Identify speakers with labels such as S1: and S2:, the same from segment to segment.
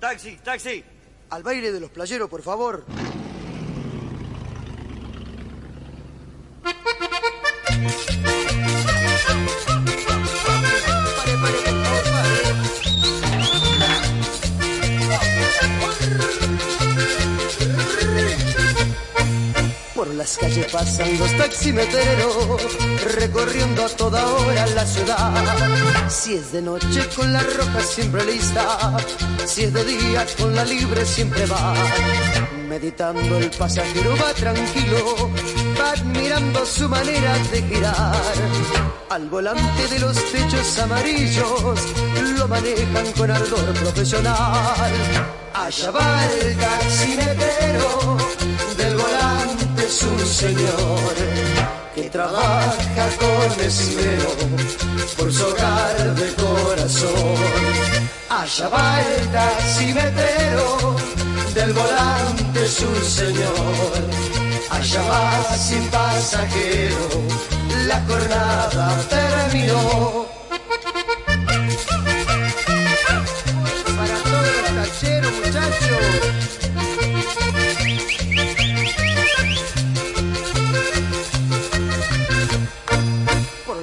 S1: Taxi, taxi.
S2: Al baile de los playeros, por favor. Por las calles pasan los taximetreros, recorriendo a toda hora la ciudad. Si es de noche con la roja siempre lista, si es de día con la libre siempre va. Meditando el pasajero va tranquilo, va admirando su manera de girar. Al volante de los techos amarillos lo manejan con ardor profesional. Allá va el taximetero del volante es un señor que trabaja con esmero por su hogar de corazón. Allá va el taximetero, del volante es un señor. Allá va sin pasajero, la jornada terminó.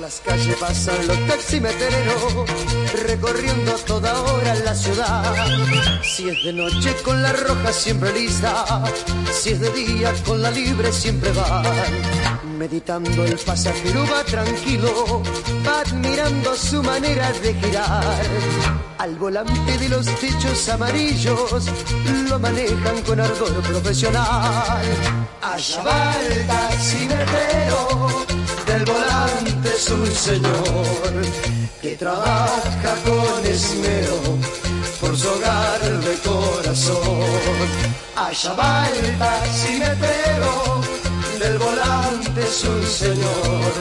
S2: Las calles pasan los taximetreros, recorriendo a toda hora la ciudad. Si es de noche con la roja siempre lista, si es de día con la libre siempre va. Meditando el pasajero va tranquilo, admirando su manera de girar. Al volante de los techos amarillos lo manejan con ardor profesional. Allá va el taximetero del volante un señor que trabaja con esmero por su hogar de corazón. Allá va el taximetero, del volante es un señor.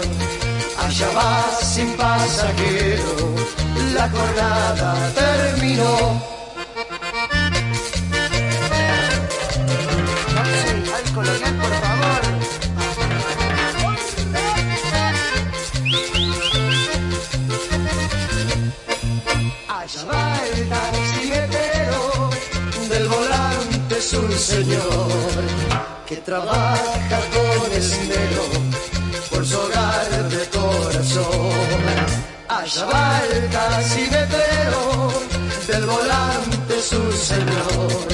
S2: Allá va sin pasajero, la jornada terminó. Señor que trabaja con esmero por su hogar de corazón. Allá va el taximetero, del volante es un señor.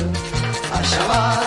S2: Allá va